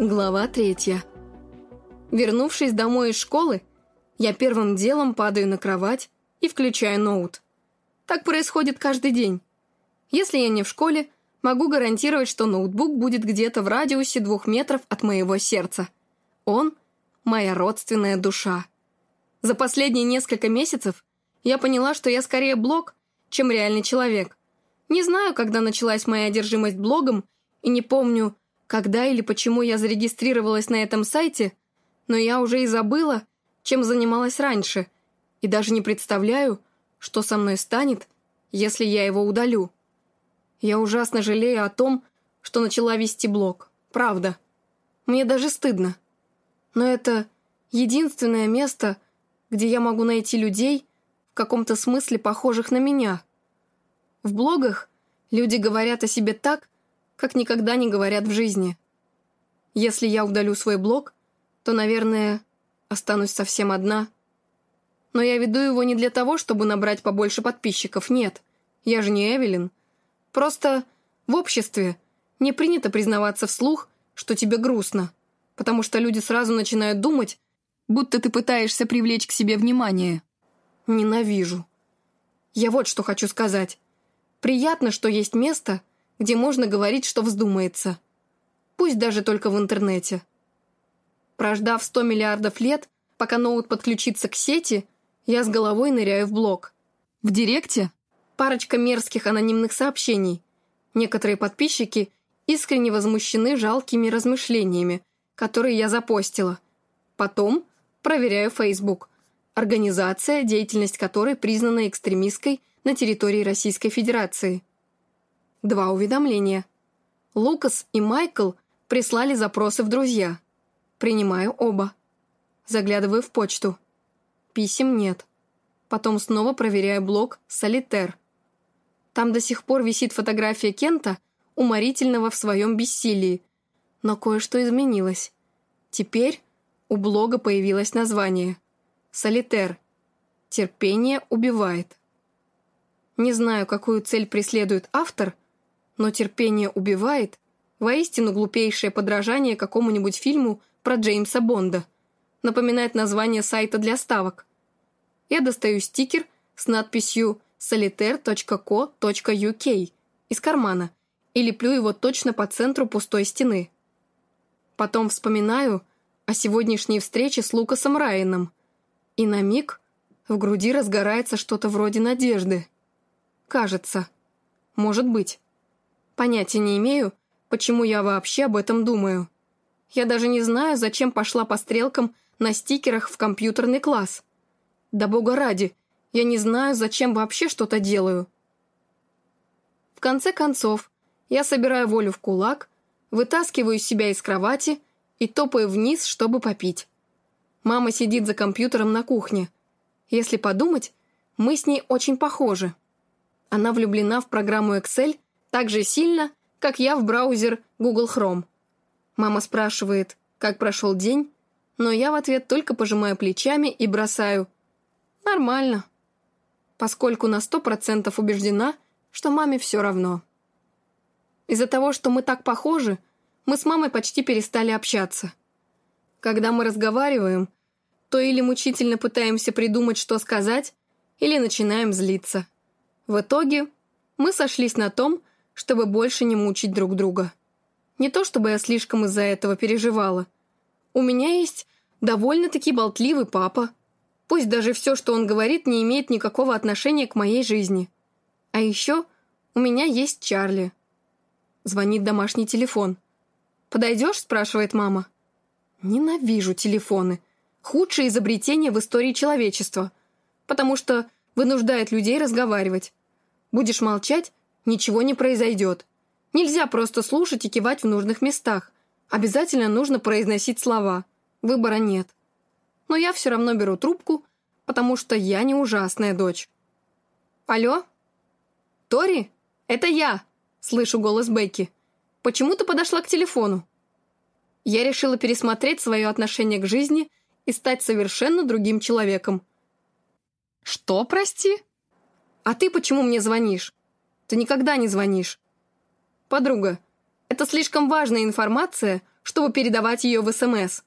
Глава третья. Вернувшись домой из школы, я первым делом падаю на кровать и включаю ноут. Так происходит каждый день. Если я не в школе, могу гарантировать, что ноутбук будет где-то в радиусе двух метров от моего сердца. Он — моя родственная душа. За последние несколько месяцев я поняла, что я скорее блог, чем реальный человек. Не знаю, когда началась моя одержимость блогом, и не помню, когда или почему я зарегистрировалась на этом сайте, но я уже и забыла, чем занималась раньше, и даже не представляю, что со мной станет, если я его удалю. Я ужасно жалею о том, что начала вести блог. Правда. Мне даже стыдно. Но это единственное место, где я могу найти людей, в каком-то смысле похожих на меня. В блогах люди говорят о себе так, как никогда не говорят в жизни. Если я удалю свой блог, то, наверное, останусь совсем одна. Но я веду его не для того, чтобы набрать побольше подписчиков, нет. Я же не Эвелин. Просто в обществе не принято признаваться вслух, что тебе грустно, потому что люди сразу начинают думать, будто ты пытаешься привлечь к себе внимание. Ненавижу. Я вот что хочу сказать. Приятно, что есть место, где можно говорить, что вздумается. Пусть даже только в интернете. Прождав 100 миллиардов лет, пока ноут подключится к сети, я с головой ныряю в блог. В директе парочка мерзких анонимных сообщений. Некоторые подписчики искренне возмущены жалкими размышлениями, которые я запостила. Потом проверяю Facebook, организация, деятельность которой признана экстремистской на территории Российской Федерации. Два уведомления. Лукас и Майкл прислали запросы в друзья. Принимаю оба. Заглядываю в почту. Писем нет. Потом снова проверяю блог «Солитер». Там до сих пор висит фотография Кента, уморительного в своем бессилии. Но кое-что изменилось. Теперь у блога появилось название «Солитер». Терпение убивает. Не знаю, какую цель преследует автор, но терпение убивает воистину глупейшее подражание какому-нибудь фильму про Джеймса Бонда. Напоминает название сайта для ставок. Я достаю стикер с надписью solitaire.co.uk из кармана и леплю его точно по центру пустой стены. Потом вспоминаю о сегодняшней встрече с Лукасом Райаном, и на миг в груди разгорается что-то вроде надежды. Кажется. Может быть. Понятия не имею, почему я вообще об этом думаю. Я даже не знаю, зачем пошла по стрелкам на стикерах в компьютерный класс. Да бога ради, я не знаю, зачем вообще что-то делаю. В конце концов, я собираю волю в кулак, вытаскиваю себя из кровати и топаю вниз, чтобы попить. Мама сидит за компьютером на кухне. Если подумать, мы с ней очень похожи. Она влюблена в программу Excel так же сильно, как я в браузер Google Chrome. Мама спрашивает, как прошел день, но я в ответ только пожимаю плечами и бросаю «Нормально» поскольку на сто процентов убеждена, что маме все равно. Из-за того, что мы так похожи, мы с мамой почти перестали общаться. Когда мы разговариваем, то или мучительно пытаемся придумать, что сказать, или начинаем злиться. В итоге мы сошлись на том, чтобы больше не мучить друг друга. Не то чтобы я слишком из-за этого переживала. У меня есть довольно-таки болтливый папа, Пусть даже все, что он говорит, не имеет никакого отношения к моей жизни. А еще у меня есть Чарли. Звонит домашний телефон. «Подойдешь?» – спрашивает мама. Ненавижу телефоны. Худшее изобретение в истории человечества. Потому что вынуждает людей разговаривать. Будешь молчать – ничего не произойдет. Нельзя просто слушать и кивать в нужных местах. Обязательно нужно произносить слова. Выбора нет но я все равно беру трубку, потому что я не ужасная дочь. «Алло? Тори? Это я!» — слышу голос Бекки. «Почему ты подошла к телефону?» Я решила пересмотреть свое отношение к жизни и стать совершенно другим человеком. «Что, прости?» «А ты почему мне звонишь?» «Ты никогда не звонишь». «Подруга, это слишком важная информация, чтобы передавать ее в СМС.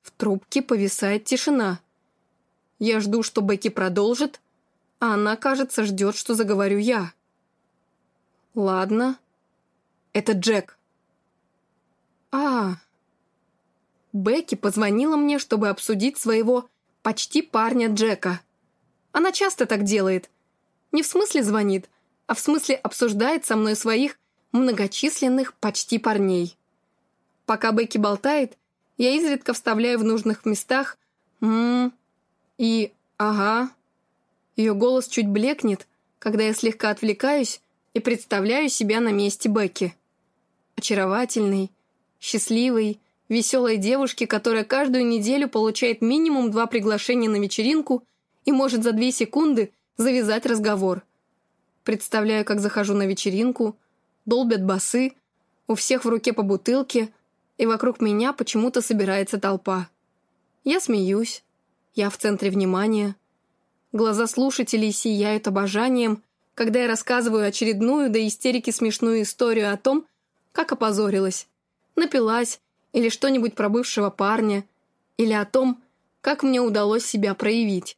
В трубке повисает тишина. Я жду, что Бекки продолжит, а она, кажется, ждет, что заговорю я. Ладно. Это Джек. А, Бекки позвонила мне, чтобы обсудить своего почти парня Джека. Она часто так делает. Не в смысле звонит, а в смысле обсуждает со мной своих многочисленных почти парней. Пока Бекки болтает, я изредка вставляю в нужных местах «м» и «ага». Ее голос чуть блекнет, когда я слегка отвлекаюсь и представляю себя на месте Бекки. Очаровательной, счастливой, веселой девушки, которая каждую неделю получает минимум два приглашения на вечеринку и может за две секунды завязать разговор. Представляю, как захожу на вечеринку, долбят басы, у всех в руке по бутылке, и вокруг меня почему-то собирается толпа. Я смеюсь, я в центре внимания. Глаза слушателей сияют обожанием, когда я рассказываю очередную до истерики смешную историю о том, как опозорилась, напилась или что-нибудь про бывшего парня, или о том, как мне удалось себя проявить.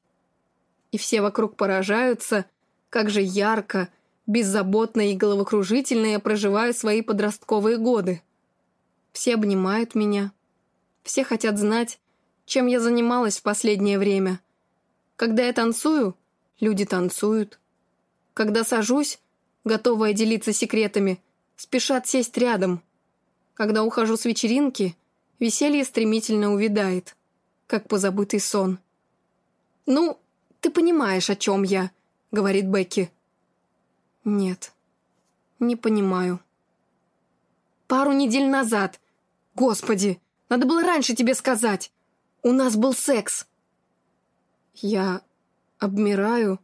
И все вокруг поражаются, как же ярко, беззаботно и головокружительно я проживаю свои подростковые годы. Все обнимают меня. Все хотят знать, чем я занималась в последнее время. Когда я танцую, люди танцуют. Когда сажусь, готовая делиться секретами, спешат сесть рядом – когда ухожу с вечеринки, веселье стремительно увядает, как позабытый сон. «Ну, ты понимаешь, о чем я», — говорит Бекки. «Нет, не понимаю». «Пару недель назад. Господи, надо было раньше тебе сказать. У нас был секс». Я обмираю.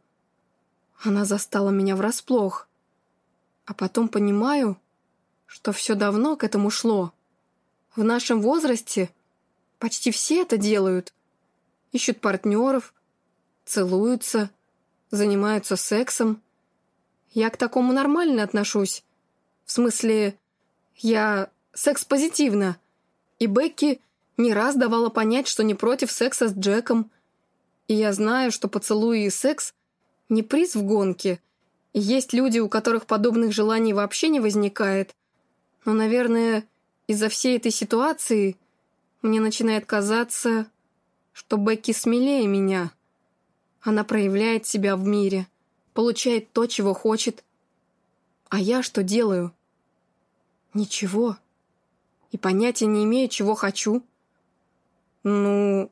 Она застала меня врасплох. А потом понимаю, что все давно к этому шло. В нашем возрасте почти все это делают. Ищут партнеров, целуются, занимаются сексом. Я к такому нормально отношусь. В смысле, я секс-позитивно. И Бекки не раз давала понять, что не против секса с Джеком. И я знаю, что поцелуи и секс — не приз в гонке. И есть люди, у которых подобных желаний вообще не возникает. Но, наверное, из-за всей этой ситуации мне начинает казаться, что Бекки смелее меня. Она проявляет себя в мире, получает то, чего хочет. А я что делаю? Ничего. И понятия не имею, чего хочу. Ну,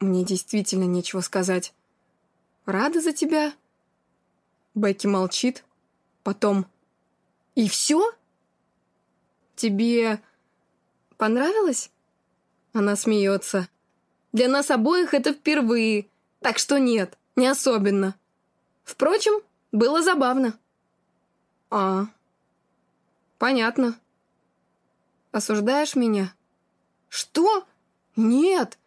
мне действительно нечего сказать. Рада за тебя? Бекки молчит. Потом. И все? «Тебе понравилось?» Она смеется. «Для нас обоих это впервые, так что нет, не особенно. Впрочем, было забавно». «А, понятно. Осуждаешь меня?» «Что? Нет!»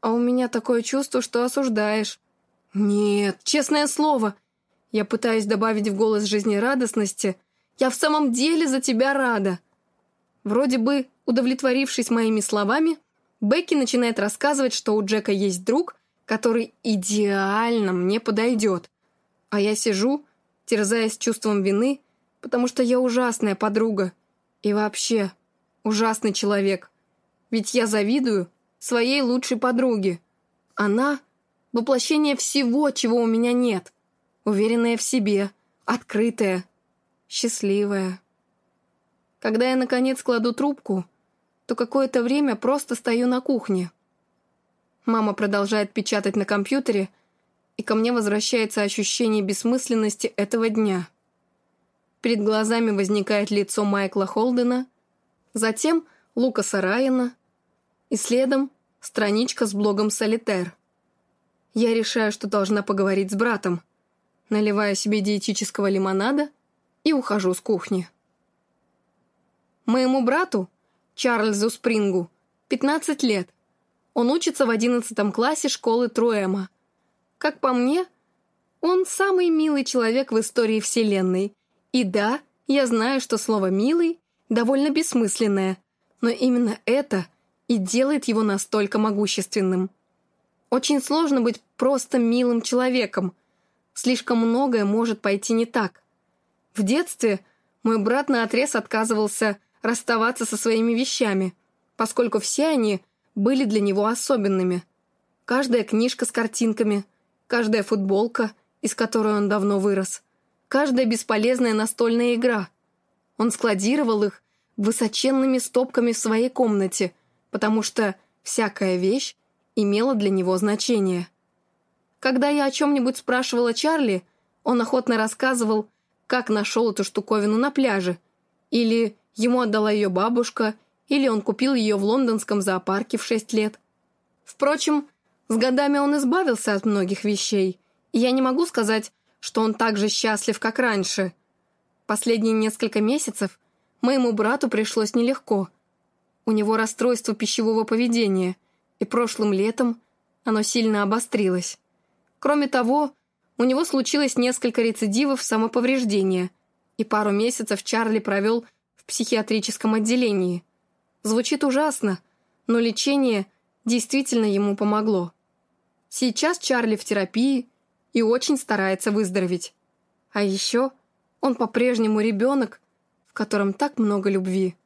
«А у меня такое чувство, что осуждаешь». «Нет, честное слово!» Я пытаюсь добавить в голос жизнерадостности. «Я в самом деле за тебя рада!» Вроде бы, удовлетворившись моими словами, Бекки начинает рассказывать, что у Джека есть друг, который идеально мне подойдет. А я сижу, терзаясь чувством вины, потому что я ужасная подруга. И вообще, ужасный человек. Ведь я завидую своей лучшей подруге. Она — воплощение всего, чего у меня нет. Уверенная в себе, открытая, счастливая. Когда я, наконец, кладу трубку, то какое-то время просто стою на кухне. Мама продолжает печатать на компьютере, и ко мне возвращается ощущение бессмысленности этого дня. Перед глазами возникает лицо Майкла Холдена, затем Лукаса Райана, и следом страничка с блогом «Солитер». Я решаю, что должна поговорить с братом, наливаю себе диетического лимонада и ухожу с кухни. Моему брату, Чарльзу Спрингу, 15 лет. Он учится в 11 классе школы Труэма. Как по мне, он самый милый человек в истории Вселенной. И да, я знаю, что слово «милый» довольно бессмысленное, Но именно это и делает его настолько могущественным. Очень сложно быть просто милым человеком. Слишком многое может пойти не так. В детстве мой брат наотрез отказывался расставаться со своими вещами, поскольку все они были для него особенными. Каждая книжка с картинками, каждая футболка, из которой он давно вырос, каждая бесполезная настольная игра. Он складировал их высоченными стопками в своей комнате, потому что всякая вещь имела для него значение. Когда я о чем-нибудь спрашивала Чарли, он охотно рассказывал, как нашел эту штуковину на пляже, или ему отдала ее бабушка, или он купил ее в лондонском зоопарке в шесть лет. Впрочем, с годами он избавился от многих вещей, и я не могу сказать, что он так же счастлив, как раньше. Последние несколько месяцев моему брату пришлось нелегко. У него расстройство пищевого поведения – и прошлым летом оно сильно обострилось. Кроме того, у него случилось несколько рецидивов самоповреждения, и пару месяцев Чарли провел в психиатрическом отделении. Звучит ужасно, но лечение действительно ему помогло. Сейчас Чарли в терапии и очень старается выздороветь. А еще он по-прежнему ребенок, в котором так много любви.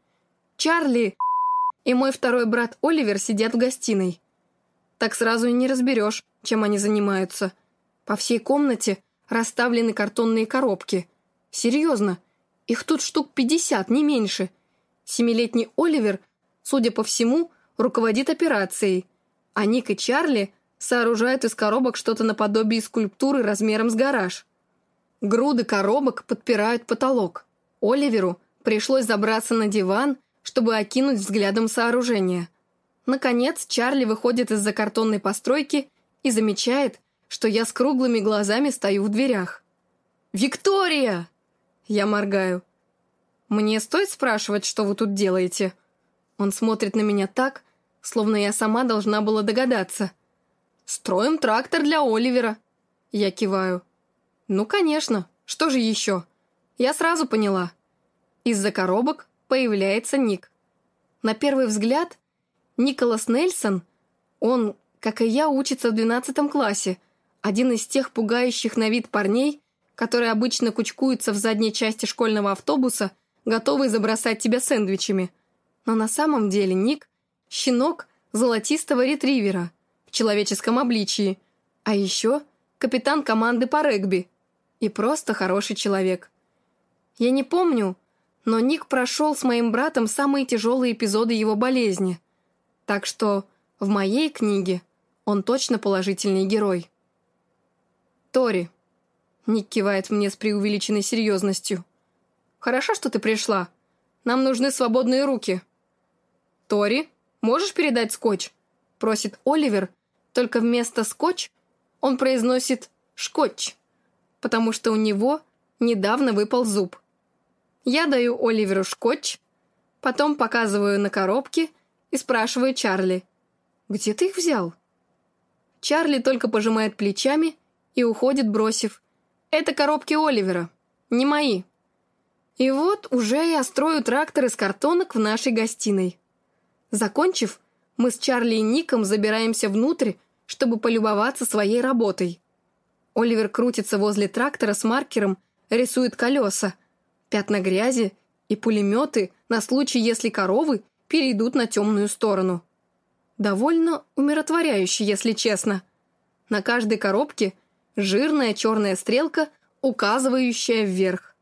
Чарли и мой второй брат Оливер сидят в гостиной. Так сразу и не разберешь, чем они занимаются. По всей комнате расставлены картонные коробки. Серьезно, их тут штук пятьдесят, не меньше. Семилетний Оливер, судя по всему, руководит операцией, а Ник и Чарли сооружают из коробок что-то наподобие скульптуры размером с гараж. Груды коробок подпирают потолок. Оливеру пришлось забраться на диван чтобы окинуть взглядом сооружение. Наконец, Чарли выходит из-за картонной постройки и замечает, что я с круглыми глазами стою в дверях. «Виктория!» Я моргаю. «Мне стоит спрашивать, что вы тут делаете?» Он смотрит на меня так, словно я сама должна была догадаться. «Строим трактор для Оливера». Я киваю. «Ну, конечно. Что же еще?» Я сразу поняла. Из-за коробок появляется Ник. На первый взгляд, Николас Нельсон, он, как и я, учится в 12 классе, один из тех пугающих на вид парней, которые обычно кучкуются в задней части школьного автобуса, готовые забросать тебя сэндвичами. Но на самом деле Ник – щенок золотистого ретривера в человеческом обличии, а еще капитан команды по регби и просто хороший человек. Я не помню, но Ник прошел с моим братом самые тяжелые эпизоды его болезни. Так что в моей книге он точно положительный герой. «Тори», — Ник кивает мне с преувеличенной серьезностью, «хорошо, что ты пришла. Нам нужны свободные руки». «Тори, можешь передать скотч?» — просит Оливер, только вместо «скотч» он произносит «шкотч», потому что у него недавно выпал зуб. Я даю Оливеру скотч, потом показываю на коробки и спрашиваю Чарли, «Где ты их взял?» Чарли только пожимает плечами и уходит, бросив, «Это коробки Оливера, не мои». И вот уже я строю трактор из картонок в нашей гостиной. Закончив, мы с Чарли и Ником забираемся внутрь, чтобы полюбоваться своей работой. Оливер крутится возле трактора с маркером, рисует колеса, пятна грязи и пулеметы на случай, если коровы перейдут на темную сторону. Довольно умиротворяюще, если честно. На каждой коробке жирная черная стрелка, указывающая вверх.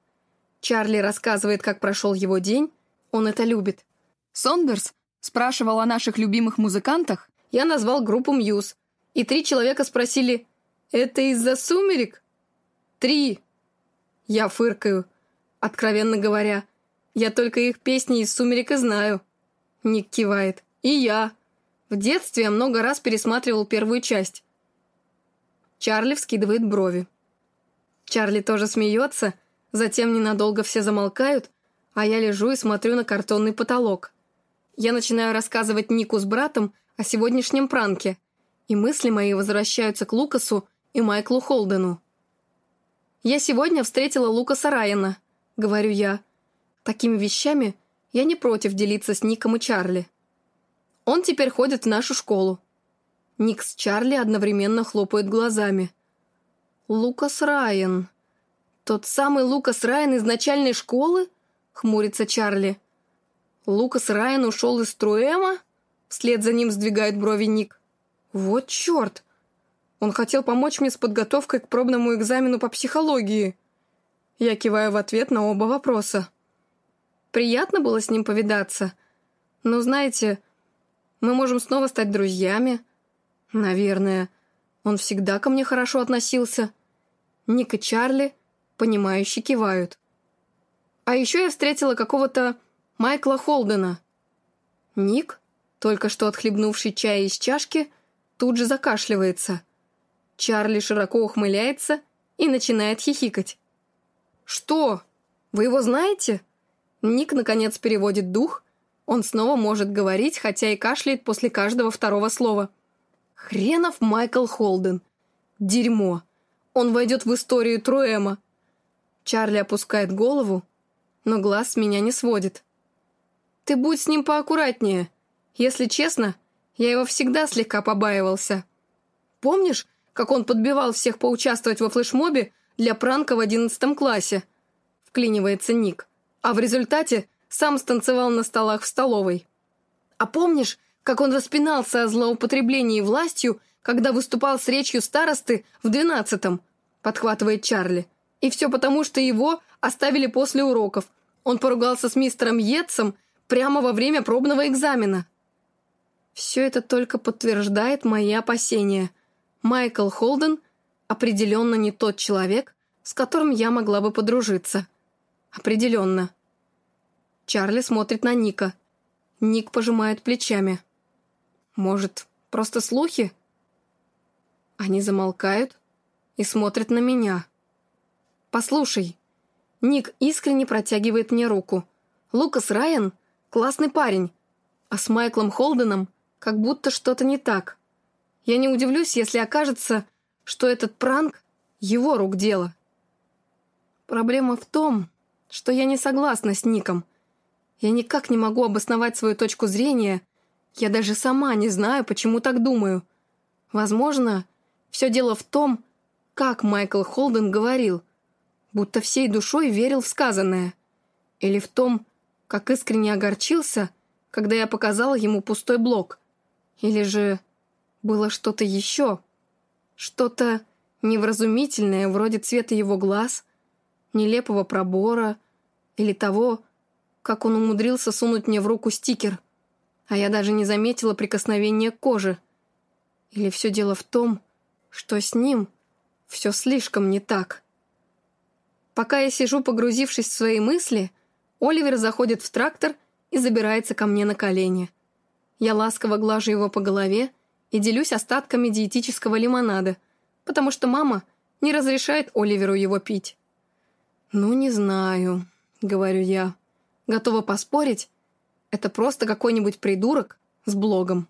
Чарли рассказывает, как прошел его день, он это любит. Сондерс спрашивал о наших любимых музыкантах, я назвал группу Мьюз, и три человека спросили «Это из-за сумерек?» «Три!» Я фыркаю. Откровенно говоря, я только их песни из «Сумерек» и знаю. Ник кивает. И я. В детстве я много раз пересматривал первую часть. Чарли вскидывает брови. Чарли тоже смеется, затем ненадолго все замолкают, а я лежу и смотрю на картонный потолок. Я начинаю рассказывать Нику с братом о сегодняшнем пранке, и мысли мои возвращаются к Лукасу и Майклу Холдену. Я сегодня встретила Лукаса Райана, — говорю я. Такими вещами я не против делиться с Ником и Чарли. Он теперь ходит в нашу школу. Ник с Чарли одновременно хлопают глазами. «Лукас Райан. Тот самый Лукас Райан из начальной школы?» — хмурится Чарли. «Лукас Райан ушел из Труэма?» Вслед за ним сдвигает брови Ник. «Вот черт! Он хотел помочь мне с подготовкой к пробному экзамену по психологии». Я киваю в ответ на оба вопроса. Приятно было с ним повидаться. Но, знаете, мы можем снова стать друзьями. Наверное. Он всегда ко мне хорошо относился. Ник и Чарли, понимающе кивают. А еще я встретила какого-то Майкла Холдена. Ник, только что отхлебнувший чай из чашки, тут же закашливается. Чарли широко ухмыляется и начинает хихикать. «Что? Вы его знаете?» Ник, наконец, переводит дух. Он снова может говорить, хотя и кашляет после каждого второго слова. «Хренов Майкл Холден. Дерьмо. Он войдет в историю Труэма». Чарли опускает голову, но глаз с меня не сводит. «Ты будь с ним поаккуратнее. Если честно, я его всегда слегка побаивался. Помнишь, как он подбивал всех поучаствовать во флешмобе для пранка в одиннадцатом классе?» Вклинивается Ник. А в результате сам станцевал на столах в столовой. А помнишь, как он распинался о злоупотреблении властью, когда выступал с речью старосты в двенадцатом? Подхватывает Чарли. И все потому, что его оставили после уроков. Он поругался с мистером Йетсом прямо во время пробного экзамена. Все это только подтверждает мои опасения. Майкл Холден определенно не тот человек, с которым я могла бы подружиться. Определенно. Чарли смотрит на Ника. Ник пожимает плечами. Может, просто слухи? Они замолкают и смотрят на меня. «Послушай». Ник искренне протягивает мне руку. «Лукас Райан — классный парень, а с Майклом Холденом как будто что-то не так. Я не удивлюсь, если окажется, что этот пранк — его рук дело. Проблема в том, что я не согласна с Ником. Я никак не могу обосновать свою точку зрения. Я даже сама не знаю, почему так думаю. Возможно, все дело в том, как Майкл Холден говорил — будто всей душой верил в сказанное. Или в том, как искренне огорчился, когда я показала ему пустой блок. Или же было что-то еще, что-то невразумительное, вроде цвета его глаз, нелепого пробора или того, как он умудрился сунуть мне в руку стикер, а я даже не заметила прикосновения к коже. Или все дело в том, что с ним все слишком не так. Пока я сижу, погрузившись в свои мысли, Оливер заходит в трактор и забирается ко мне на колени. Я ласково глажу его по голове и делюсь остатками диетического лимонада, потому что мама не разрешает Оливеру его пить. «Ну, не знаю», — говорю я. Готова поспорить, это просто какой-нибудь придурок с блогом.